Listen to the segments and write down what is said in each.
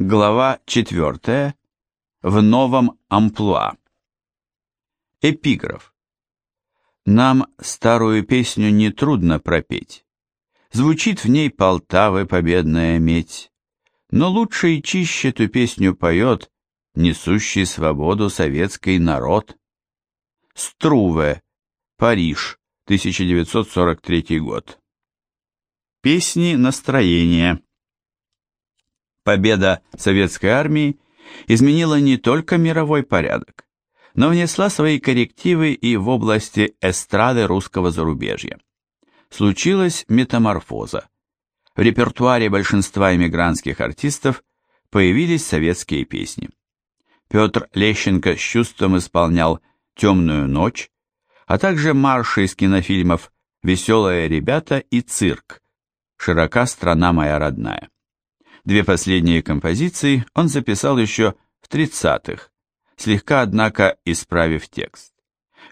Глава 4. В новом амплуа. Эпиграф. Нам старую песню нетрудно пропеть. Звучит в ней Полтавы победная медь. Но лучше и чище эту песню поет несущий свободу советский народ. Струве, Париж, 1943 год. Песни настроения. Победа советской армии изменила не только мировой порядок, но внесла свои коррективы и в области эстрады русского зарубежья. Случилась метаморфоза. В репертуаре большинства эмигрантских артистов появились советские песни. Петр Лещенко с чувством исполнял «Темную ночь», а также марши из кинофильмов «Веселые ребята» и «Цирк», «Широка страна моя родная». Две последние композиции он записал еще в 30-х, слегка, однако, исправив текст.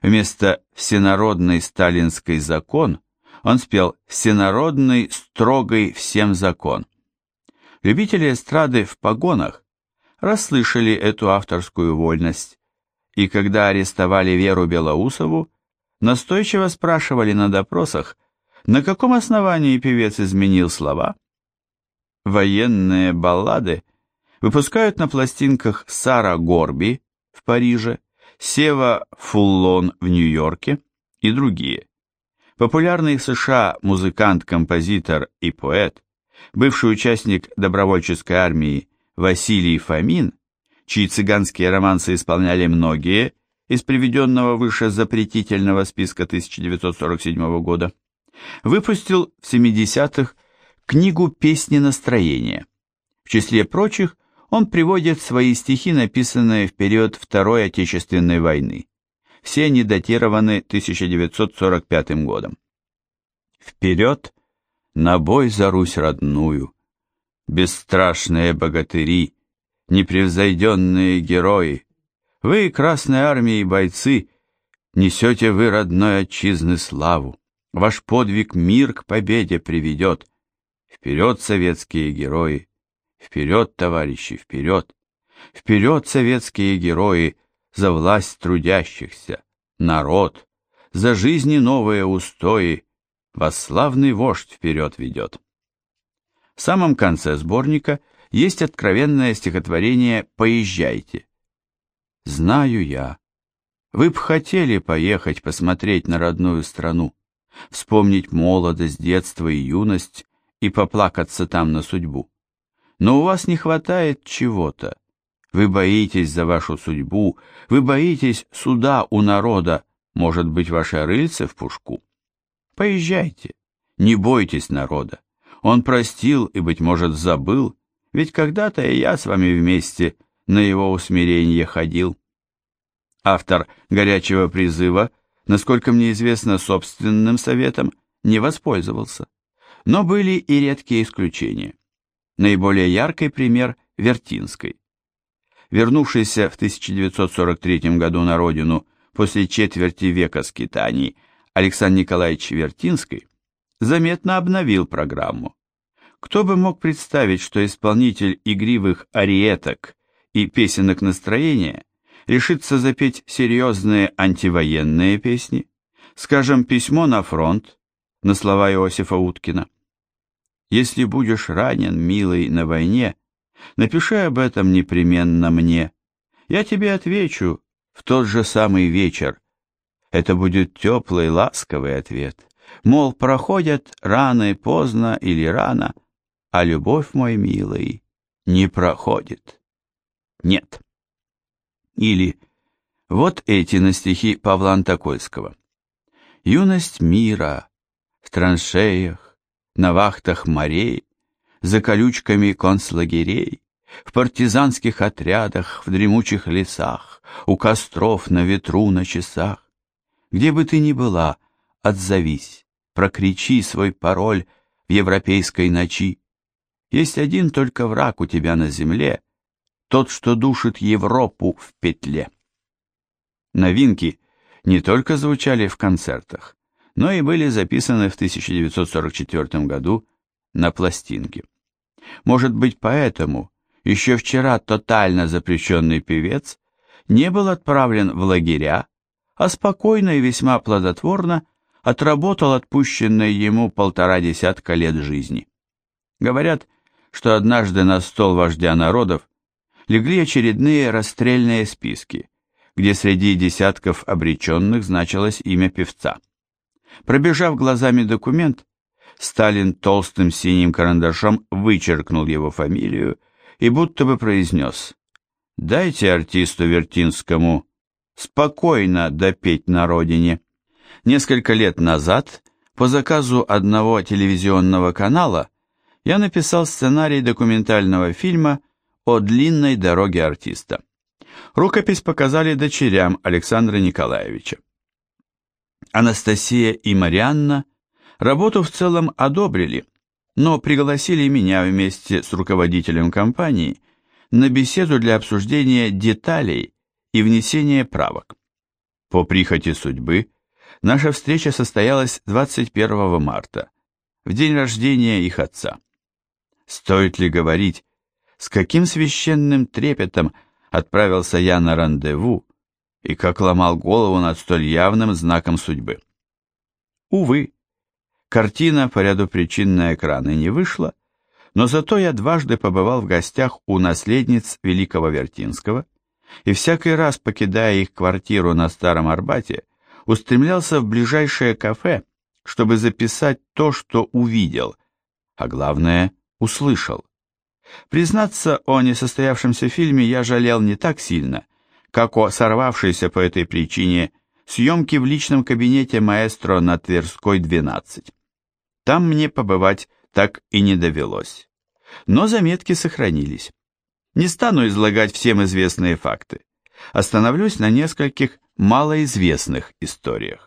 Вместо «всенародный сталинский закон» он спел «всенародный строгий всем закон». Любители эстрады в погонах расслышали эту авторскую вольность, и когда арестовали Веру Белоусову, настойчиво спрашивали на допросах, на каком основании певец изменил слова. Военные баллады выпускают на пластинках Сара Горби в Париже, Сева Фуллон в Нью-Йорке и другие. Популярный в США музыкант, композитор и поэт, бывший участник добровольческой армии Василий Фомин, чьи цыганские романсы исполняли многие из приведенного выше запретительного списка 1947 года, выпустил в 70-х книгу «Песни настроения». В числе прочих он приводит свои стихи, написанные в период Второй Отечественной войны. Все они датированы 1945 годом. Вперед, на бой за Русь родную, бесстрашные богатыри, непревзойденные герои, вы, Красной Армии бойцы, несете вы родной отчизны славу, ваш подвиг мир к победе приведет. Вперед, советские герои, вперед, товарищи, вперед, вперед, советские герои, за власть трудящихся, народ, за жизни новые устои, вас славный вождь вперед ведет. В самом конце сборника есть откровенное стихотворение «Поезжайте». Знаю я, вы б хотели поехать посмотреть на родную страну, вспомнить молодость, детство и юность и поплакаться там на судьбу. Но у вас не хватает чего-то. Вы боитесь за вашу судьбу, вы боитесь суда у народа, может быть, ваше рыльце в пушку. Поезжайте, не бойтесь народа. Он простил и, быть может, забыл, ведь когда-то и я с вами вместе на его усмирение ходил. Автор горячего призыва, насколько мне известно, собственным советом не воспользовался. Но были и редкие исключения. Наиболее яркий пример – Вертинской. Вернувшийся в 1943 году на родину после четверти века скитаний Александр Николаевич Вертинский заметно обновил программу. Кто бы мог представить, что исполнитель игривых ариеток и песенок настроения решится запеть серьезные антивоенные песни, скажем, «Письмо на фронт» на слова Иосифа Уткина. «Если будешь ранен, милый, на войне, напиши об этом непременно мне. Я тебе отвечу в тот же самый вечер. Это будет теплый, ласковый ответ. Мол, проходят раны поздно или рано, а любовь, мой милый, не проходит. Нет. Или вот эти на стихи Павла Антокольского. Юность мира в траншеях, на вахтах морей, за колючками концлагерей, в партизанских отрядах, в дремучих лесах, у костров на ветру на часах. Где бы ты ни была, отзовись, прокричи свой пароль в европейской ночи. Есть один только враг у тебя на земле, тот, что душит Европу в петле. Новинки не только звучали в концертах, но и были записаны в 1944 году на пластинке. Может быть, поэтому еще вчера тотально запрещенный певец, не был отправлен в лагеря, а спокойно и весьма плодотворно отработал отпущенные ему полтора десятка лет жизни. Говорят, что однажды на стол вождя народов легли очередные расстрельные списки, где среди десятков обреченных значилось имя певца. Пробежав глазами документ, Сталин толстым синим карандашом вычеркнул его фамилию и будто бы произнес «Дайте артисту Вертинскому спокойно допеть на родине». Несколько лет назад, по заказу одного телевизионного канала, я написал сценарий документального фильма о длинной дороге артиста. Рукопись показали дочерям Александра Николаевича. Анастасия и Марианна работу в целом одобрили, но пригласили меня вместе с руководителем компании на беседу для обсуждения деталей и внесения правок. По прихоти судьбы, наша встреча состоялась 21 марта, в день рождения их отца. Стоит ли говорить, с каким священным трепетом отправился я на рандеву и как ломал голову над столь явным знаком судьбы. Увы, картина по ряду причин на экраны не вышла, но зато я дважды побывал в гостях у наследниц Великого Вертинского, и всякий раз, покидая их квартиру на Старом Арбате, устремлялся в ближайшее кафе, чтобы записать то, что увидел, а главное, услышал. Признаться, о несостоявшемся фильме я жалел не так сильно, как о сорвавшейся по этой причине съемке в личном кабинете маэстро на Тверской, 12. Там мне побывать так и не довелось. Но заметки сохранились. Не стану излагать всем известные факты. Остановлюсь на нескольких малоизвестных историях.